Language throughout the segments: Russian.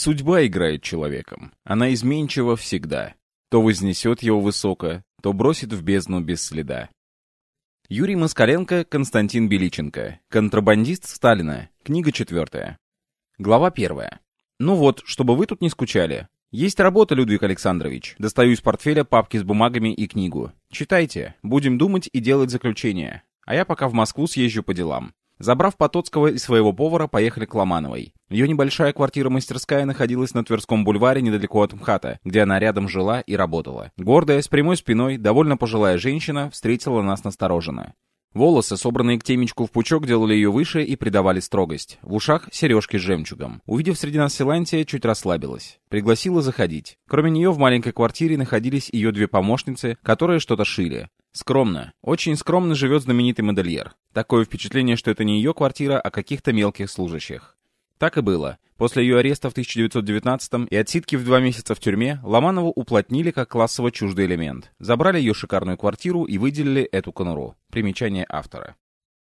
Судьба играет человеком. Она изменчива всегда. То вознесет его высоко, то бросит в бездну без следа. Юрий Москаленко, Константин Беличенко. Контрабандист Сталина. Книга четвертая. Глава первая. Ну вот, чтобы вы тут не скучали. Есть работа, Людвиг Александрович. Достаю из портфеля папки с бумагами и книгу. Читайте. Будем думать и делать заключение. А я пока в Москву съезжу по делам. Забрав Потоцкого и своего повара, поехали к Ломановой. Ее небольшая квартира-мастерская находилась на Тверском бульваре недалеко от МХАТа, где она рядом жила и работала. Гордая, с прямой спиной, довольно пожилая женщина встретила нас настороженно. Волосы, собранные к темечку в пучок, делали ее выше и придавали строгость. В ушах сережки с жемчугом. Увидев среди нас Силантия, чуть расслабилась. Пригласила заходить. Кроме нее в маленькой квартире находились ее две помощницы, которые что-то шили. Скромно. Очень скромно живет знаменитый модельер. Такое впечатление, что это не ее квартира, а каких-то мелких служащих. Так и было. После ее ареста в 1919 и отсидки в два месяца в тюрьме, Ломанову уплотнили как классово чуждый элемент. Забрали ее шикарную квартиру и выделили эту конуру. Примечание автора.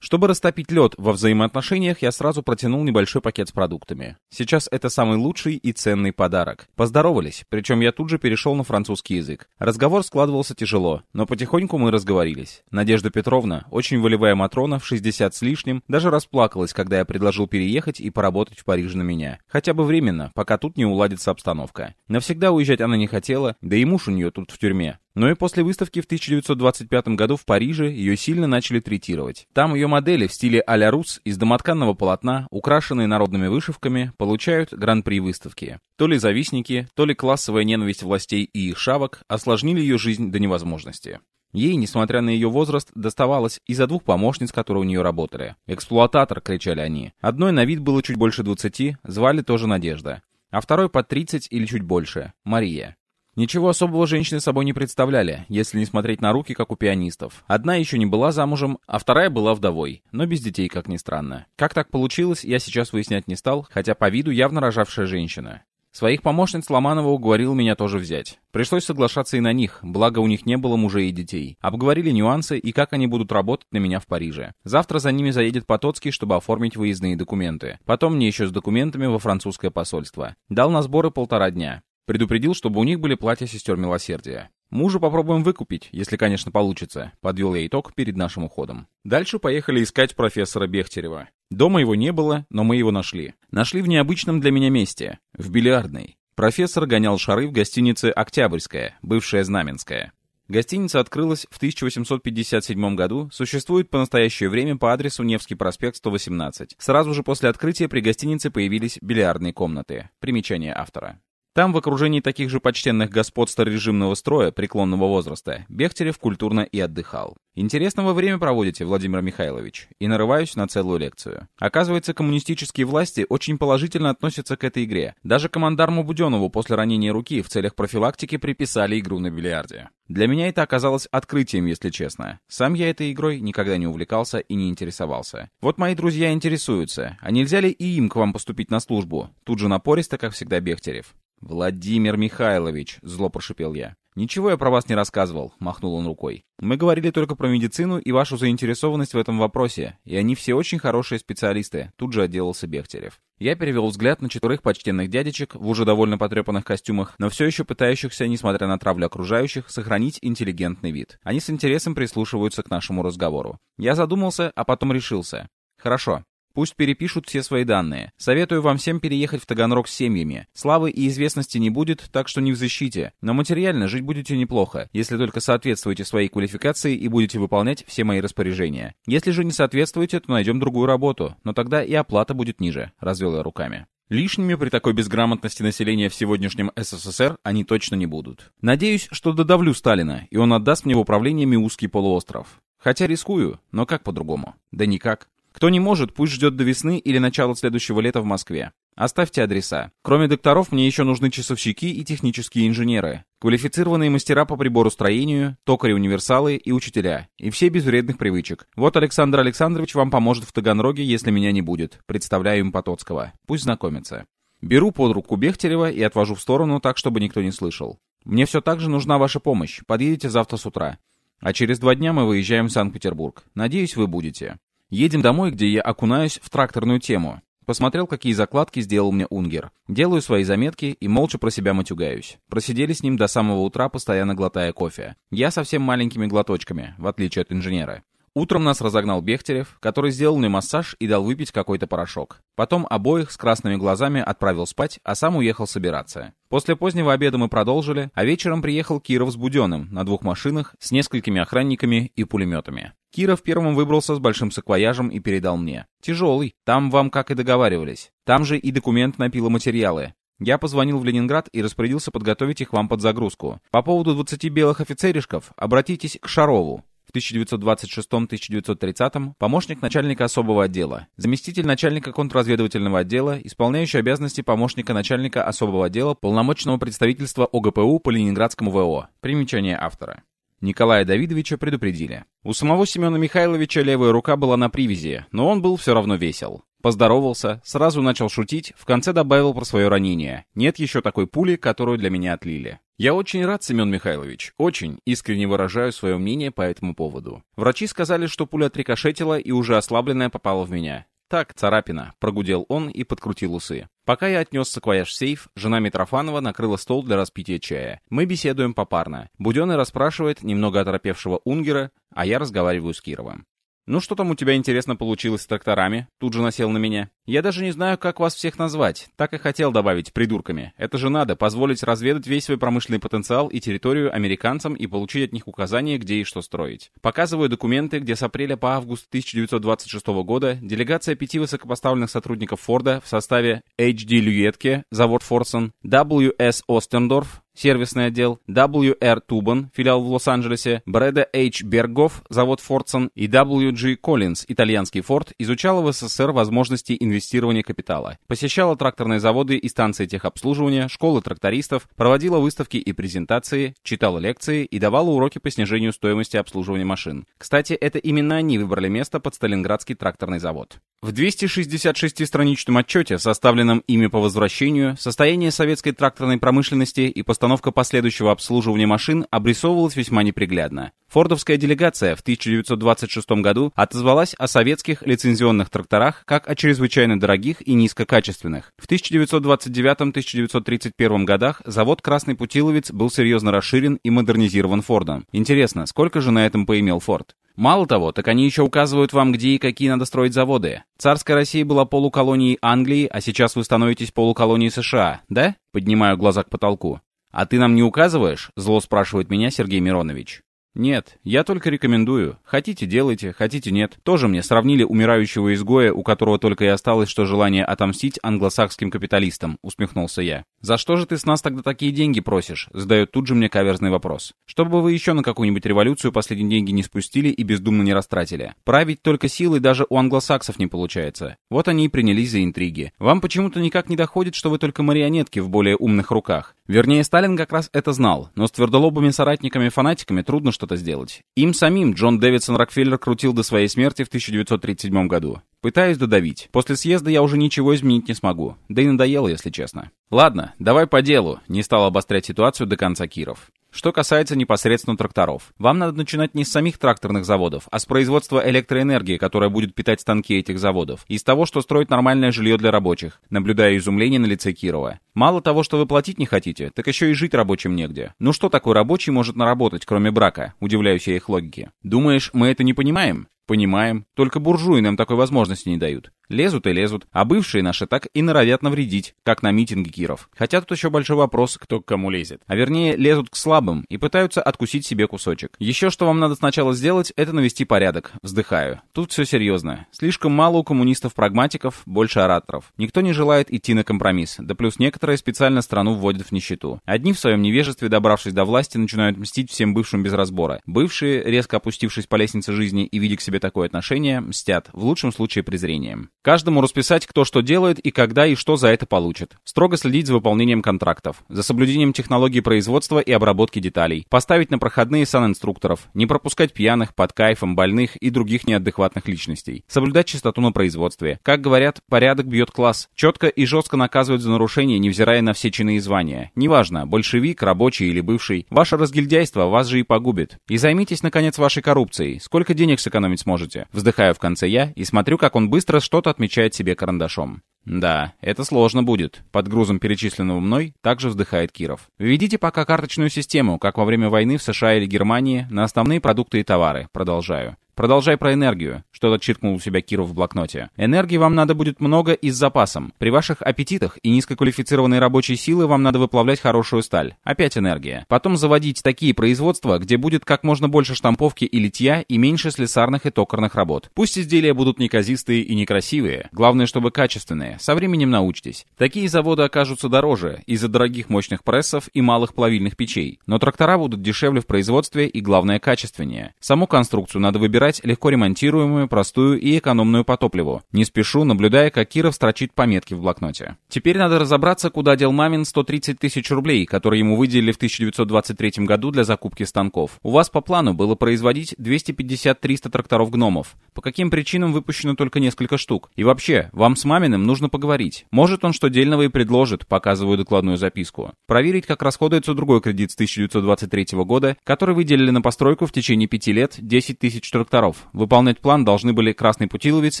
Чтобы растопить лед во взаимоотношениях, я сразу протянул небольшой пакет с продуктами. Сейчас это самый лучший и ценный подарок. Поздоровались, причем я тут же перешел на французский язык. Разговор складывался тяжело, но потихоньку мы разговорились. Надежда Петровна, очень волевая Матрона, в 60 с лишним, даже расплакалась, когда я предложил переехать и поработать в Париже на меня. Хотя бы временно, пока тут не уладится обстановка. Навсегда уезжать она не хотела, да и муж у нее тут в тюрьме. Но и после выставки в 1925 году в Париже ее сильно начали третировать. Там ее модели в стиле а-ля Рус из домотканного полотна, украшенные народными вышивками, получают гран-при выставки. То ли завистники, то ли классовая ненависть властей и их шавок осложнили ее жизнь до невозможности. Ей, несмотря на ее возраст, доставалось из-за двух помощниц, которые у нее работали. «Эксплуататор!» — кричали они. Одной на вид было чуть больше 20, звали тоже Надежда. А второй под 30 или чуть больше — Мария. Ничего особого женщины собой не представляли, если не смотреть на руки, как у пианистов. Одна еще не была замужем, а вторая была вдовой, но без детей, как ни странно. Как так получилось, я сейчас выяснять не стал, хотя по виду явно рожавшая женщина. Своих помощниц Ломанова уговорил меня тоже взять. Пришлось соглашаться и на них, благо у них не было мужей и детей. Обговорили нюансы и как они будут работать на меня в Париже. Завтра за ними заедет Потоцкий, чтобы оформить выездные документы. Потом мне еще с документами во французское посольство. Дал на сборы полтора дня. Предупредил, чтобы у них были платья сестер милосердия. Мужа попробуем выкупить, если, конечно, получится, подвел я итог перед нашим уходом. Дальше поехали искать профессора Бехтерева. Дома его не было, но мы его нашли. Нашли в необычном для меня месте, в бильярдной. Профессор гонял шары в гостинице «Октябрьская», бывшая Знаменская. Гостиница открылась в 1857 году, существует по настоящее время по адресу Невский проспект 118. Сразу же после открытия при гостинице появились бильярдные комнаты. Примечание автора. Там, в окружении таких же почтенных господ старорежимного строя преклонного возраста, Бехтерев культурно и отдыхал. Интересного время проводите, Владимир Михайлович, и нарываюсь на целую лекцию. Оказывается, коммунистические власти очень положительно относятся к этой игре. Даже командарму Буденову после ранения руки в целях профилактики приписали игру на бильярде. Для меня это оказалось открытием, если честно. Сам я этой игрой никогда не увлекался и не интересовался. Вот мои друзья интересуются, а нельзя ли и им к вам поступить на службу? Тут же напористо, как всегда, Бехтерев. «Владимир Михайлович», — зло прошипел я. «Ничего я про вас не рассказывал», — махнул он рукой. «Мы говорили только про медицину и вашу заинтересованность в этом вопросе, и они все очень хорошие специалисты», — тут же отделался Бехтерев. Я перевел взгляд на четверых почтенных дядечек в уже довольно потрепанных костюмах, но все еще пытающихся, несмотря на травлю окружающих, сохранить интеллигентный вид. Они с интересом прислушиваются к нашему разговору. Я задумался, а потом решился. «Хорошо, Пусть перепишут все свои данные. Советую вам всем переехать в Таганрог с семьями. Славы и известности не будет, так что не в защите. Но материально жить будете неплохо, если только соответствуете своей квалификации и будете выполнять все мои распоряжения. Если же не соответствуете, то найдем другую работу, но тогда и оплата будет ниже», — развел я руками. Лишними при такой безграмотности населения в сегодняшнем СССР они точно не будут. Надеюсь, что додавлю Сталина, и он отдаст мне в управление Миусский полуостров. Хотя рискую, но как по-другому? Да никак. Кто не может, пусть ждет до весны или начала следующего лета в Москве. Оставьте адреса. Кроме докторов, мне еще нужны часовщики и технические инженеры, квалифицированные мастера по прибору строению, токари-универсалы и учителя. И все без вредных привычек. Вот Александр Александрович вам поможет в Таганроге, если меня не будет. Представляю им Потоцкого. Пусть знакомится. Беру под руку Бехтерева и отвожу в сторону так, чтобы никто не слышал. Мне все так же нужна ваша помощь. Подъедете завтра с утра. А через два дня мы выезжаем в Санкт-Петербург. Надеюсь, вы будете. Едем домой, где я окунаюсь в тракторную тему. Посмотрел, какие закладки сделал мне Унгер. Делаю свои заметки и молча про себя матюгаюсь. Просидели с ним до самого утра, постоянно глотая кофе. Я совсем маленькими глоточками, в отличие от инженера. Утром нас разогнал Бехтерев, который сделал мне массаж и дал выпить какой-то порошок. Потом обоих с красными глазами отправил спать, а сам уехал собираться. После позднего обеда мы продолжили, а вечером приехал Киров с Буденным на двух машинах с несколькими охранниками и пулеметами. Киров первым выбрался с большим саквояжем и передал мне. «Тяжелый. Там вам, как и договаривались. Там же и документ на пиломатериалы. Я позвонил в Ленинград и распорядился подготовить их вам под загрузку. По поводу 20 белых офицеришков обратитесь к Шарову. В 1926-1930 помощник начальника особого отдела, заместитель начальника контрразведывательного отдела, исполняющий обязанности помощника начальника особого отдела полномочного представительства ОГПУ по Ленинградскому ВО. Примечание автора. Николая Давидовича предупредили. У самого Семена Михайловича левая рука была на привязи, но он был все равно весел. Поздоровался, сразу начал шутить, в конце добавил про свое ранение. Нет еще такой пули, которую для меня отлили. Я очень рад, Семен Михайлович, очень искренне выражаю свое мнение по этому поводу. Врачи сказали, что пуля отрикошетила и уже ослабленная попала в меня. «Так, царапина», — прогудел он и подкрутил усы. Пока я отнес саквояж в сейф, жена Митрофанова накрыла стол для распития чая. Мы беседуем попарно. Буденный расспрашивает немного оторопевшего Унгера, а я разговариваю с Кировым. «Ну что там у тебя интересно получилось с тракторами?» Тут же насел на меня. «Я даже не знаю, как вас всех назвать. Так и хотел добавить придурками. Это же надо, позволить разведать весь свой промышленный потенциал и территорию американцам и получить от них указания, где и что строить. Показываю документы, где с апреля по август 1926 года делегация пяти высокопоставленных сотрудников Форда в составе H.D. Люетке, завод Форсон, W.S. Остендорф, сервисный отдел, W.R. Тубан, филиал в Лос-Анджелесе, Брэда H. Бергов, завод Фордсон и W.G. Коллинз, итальянский Форд, изучала в СССР возможности инвестирования капитала, посещала тракторные заводы и станции техобслуживания, школы трактористов, проводила выставки и презентации, читала лекции и давала уроки по снижению стоимости обслуживания машин. Кстати, это именно они выбрали место под Сталинградский тракторный завод. В 266-страничном отчете, составленном ими по возвращению, состояние советской тракторной промышленности и постановка последующего обслуживания машин обрисовывалось весьма неприглядно. Фордовская делегация в 1926 году отозвалась о советских лицензионных тракторах как о чрезвычайно дорогих и низкокачественных. В 1929-1931 годах завод «Красный Путиловец» был серьезно расширен и модернизирован Фордом. Интересно, сколько же на этом поимел Форд? Мало того, так они еще указывают вам, где и какие надо строить заводы. Царская Россия была полуколонией Англии, а сейчас вы становитесь полуколонией США, да? Поднимаю глаза к потолку. «А ты нам не указываешь?» — зло спрашивает меня Сергей Миронович. «Нет, я только рекомендую. Хотите, делайте, хотите, нет. Тоже мне сравнили умирающего изгоя, у которого только и осталось что желание отомстить англосакским капиталистам», — усмехнулся я. «За что же ты с нас тогда такие деньги просишь?» — задает тут же мне каверзный вопрос. «Чтобы вы еще на какую-нибудь революцию последние деньги не спустили и бездумно не растратили. Править только силой даже у англосаксов не получается. Вот они и принялись за интриги. Вам почему-то никак не доходит, что вы только марионетки в более умных руках. Вернее, Сталин как раз это знал, но с твердолобыми соратниками-фанатиками трудно что-то сделать. Им самим Джон Дэвидсон Рокфеллер крутил до своей смерти в 1937 году. Пытаюсь додавить. После съезда я уже ничего изменить не смогу. Да и надоело, если честно. Ладно, давай по делу. Не стал обострять ситуацию до конца Киров. Что касается непосредственно тракторов. Вам надо начинать не с самих тракторных заводов, а с производства электроэнергии, которая будет питать станки этих заводов. И с того, что строить нормальное жилье для рабочих, наблюдая изумление на лице Кирова. Мало того, что вы платить не хотите, так еще и жить рабочим негде. Ну что такой рабочий может наработать, кроме брака? Удивляюсь я их логике. Думаешь, мы это не понимаем? Понимаем. Только буржуи нам такой возможности не дают. Лезут и лезут, а бывшие наши так и норовят навредить, как на митинге Киров. Хотя тут еще большой вопрос, кто к кому лезет. А вернее, лезут к слабым и пытаются откусить себе кусочек. Еще что вам надо сначала сделать, это навести порядок. Вздыхаю. Тут все серьезно. Слишком мало у коммунистов-прагматиков, больше ораторов. Никто не желает идти на компромисс, да плюс некоторые специально страну вводят в нищету. Одни в своем невежестве, добравшись до власти, начинают мстить всем бывшим без разбора. Бывшие, резко опустившись по лестнице жизни и видя к себе такое отношение, мстят, в лучшем случае презрением. Каждому расписать, кто что делает и когда и что за это получит. Строго следить за выполнением контрактов, за соблюдением технологий производства и обработки деталей. Поставить на проходные санинструкторов, не пропускать пьяных, под кайфом, больных и других неадекватных личностей. Соблюдать чистоту на производстве. Как говорят, порядок бьет класс. Четко и жестко наказывать за нарушения, невзирая на все чины и звания. Неважно, большевик, рабочий или бывший. Ваше разгильдяйство вас же и погубит. И займитесь, наконец, вашей коррупцией. Сколько денег сэкономить сможете? Вздыхаю в конце я и смотрю, как он быстро что-то отмечает себе карандашом. Да, это сложно будет. Под грузом перечисленного мной также вздыхает Киров. Введите пока карточную систему, как во время войны в США или Германии, на основные продукты и товары. Продолжаю. Продолжай про энергию, что-то чиркнул у себя Киров в блокноте. Энергии вам надо будет много и с запасом. При ваших аппетитах и низкоквалифицированной рабочей силы вам надо выплавлять хорошую сталь. Опять энергия. Потом заводить такие производства, где будет как можно больше штамповки и литья и меньше слесарных и токарных работ. Пусть изделия будут неказистые и некрасивые, главное, чтобы качественные. Со временем научитесь. Такие заводы окажутся дороже из-за дорогих мощных прессов и малых плавильных печей. Но трактора будут дешевле в производстве и, главное, качественнее. Саму конструкцию надо выбирать подобрать легко ремонтируемую, простую и экономную по топливу. Не спешу, наблюдая, как Киров строчит пометки в блокноте. Теперь надо разобраться, куда дел мамин 130 тысяч рублей, которые ему выделили в 1923 году для закупки станков. У вас по плану было производить 250-300 тракторов гномов. По каким причинам выпущено только несколько штук? И вообще, вам с маминым нужно поговорить. Может он что дельного и предложит, показываю докладную записку. Проверить, как расходуется другой кредит с 1923 года, который выделили на постройку в течение пяти лет 10 тысяч тракторов докторов. Выполнять план должны были Красный Путиловец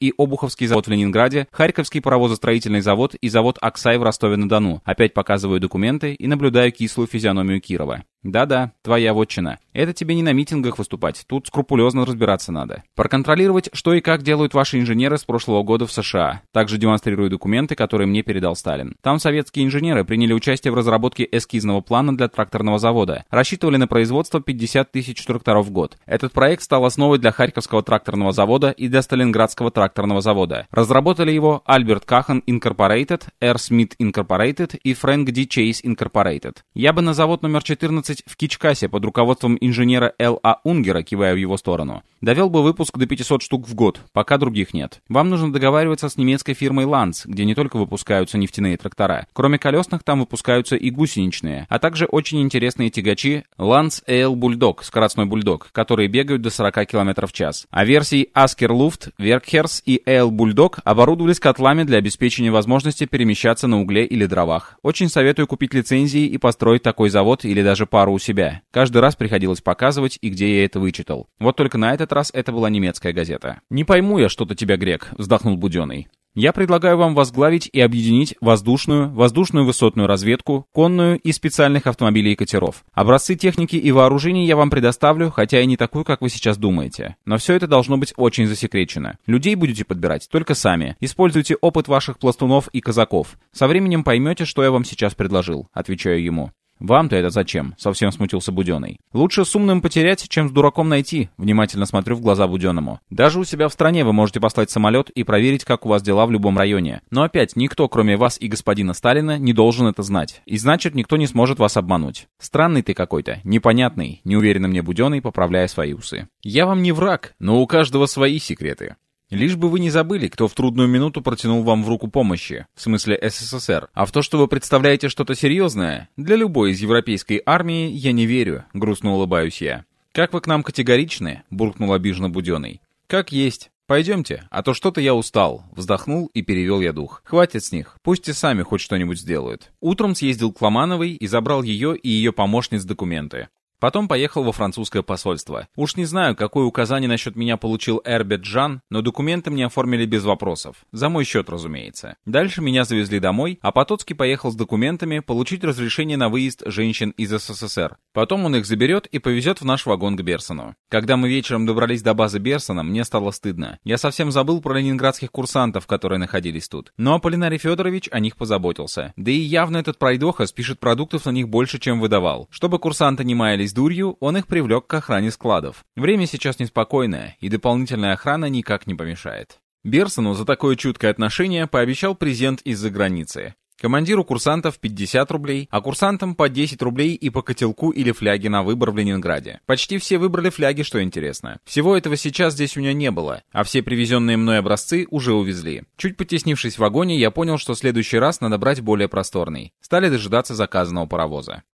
и Обуховский завод в Ленинграде, Харьковский паровозостроительный завод и завод Аксай в Ростове-на-Дону. Опять показываю документы и наблюдаю кислую физиономию Кирова. Да-да, твоя вотчина. Это тебе не на митингах выступать, тут скрупулезно разбираться надо. Проконтролировать, что и как делают ваши инженеры с прошлого года в США. Также демонстрирую документы, которые мне передал Сталин. Там советские инженеры приняли участие в разработке эскизного плана для тракторного завода. Рассчитывали на производство 50 тысяч тракторов в год. Этот проект стал основой для Харьковского тракторного завода и для Сталинградского тракторного завода. Разработали его Альберт Кахан Incorporated, Р. Смит Incorporated и Фрэнк Ди Чейз Incorporated. Я бы на завод номер 14 в Кичкасе под руководством инженера Л.А. Унгера, кивая в его сторону. Довел бы выпуск до 500 штук в год, пока других нет. Вам нужно договариваться с немецкой фирмой Lanz, где не только выпускаются нефтяные трактора. Кроме колесных, там выпускаются и гусеничные, а также очень интересные тягачи Lanz AL Bulldog, скоростной бульдог, которые бегают до 40 км в час. А версии Asker Luft, Werkhers и AL Bulldog оборудовались котлами для обеспечения возможности перемещаться на угле или дровах. Очень советую купить лицензии и построить такой завод или даже пару пару у себя. Каждый раз приходилось показывать, и где я это вычитал. Вот только на этот раз это была немецкая газета. «Не пойму я что-то тебя, грек», — вздохнул Буденный. Я предлагаю вам возглавить и объединить воздушную, воздушную высотную разведку, конную и специальных автомобилей и катеров. Образцы техники и вооружений я вам предоставлю, хотя и не такую, как вы сейчас думаете. Но все это должно быть очень засекречено. Людей будете подбирать только сами. Используйте опыт ваших пластунов и казаков. Со временем поймете, что я вам сейчас предложил, отвечаю ему. «Вам-то это зачем?» — совсем смутился Буденный. «Лучше с умным потерять, чем с дураком найти», — внимательно смотрю в глаза Буденному. «Даже у себя в стране вы можете послать самолет и проверить, как у вас дела в любом районе. Но опять, никто, кроме вас и господина Сталина, не должен это знать. И значит, никто не сможет вас обмануть. Странный ты какой-то, непонятный», — неуверенно мне Буденный, поправляя свои усы. «Я вам не враг, но у каждого свои секреты. Лишь бы вы не забыли, кто в трудную минуту протянул вам в руку помощи, в смысле СССР. А в то, что вы представляете что-то серьезное, для любой из европейской армии я не верю, грустно улыбаюсь я. «Как вы к нам категоричны?» — буркнул обиженно Буденный. «Как есть. «Пойдемте, а то что-то я устал», — вздохнул и перевел я дух. «Хватит с них, пусть и сами хоть что-нибудь сделают». Утром съездил к Ломановой и забрал ее и ее помощниц документы. Потом поехал во французское посольство. Уж не знаю, какое указание насчет меня получил Эрбет Жан, но документы мне оформили без вопросов. За мой счет, разумеется. Дальше меня завезли домой, а Потоцкий поехал с документами получить разрешение на выезд женщин из СССР. Потом он их заберет и повезет в наш вагон к Берсону. Когда мы вечером добрались до базы Берсона, мне стало стыдно. Я совсем забыл про ленинградских курсантов, которые находились тут. Но Аполлинарий Федорович о них позаботился. Да и явно этот пройдоха спишет продуктов на них больше, чем выдавал. Чтобы курсанты не маялись Занимаясь дурью, он их привлек к охране складов. Время сейчас неспокойное, и дополнительная охрана никак не помешает. Берсону за такое чуткое отношение пообещал презент из-за границы. Командиру курсантов 50 рублей, а курсантам по 10 рублей и по котелку или фляге на выбор в Ленинграде. Почти все выбрали фляги, что интересно. Всего этого сейчас здесь у меня не было, а все привезенные мной образцы уже увезли. Чуть потеснившись в вагоне, я понял, что в следующий раз надо брать более просторный. Стали дожидаться заказанного паровоза.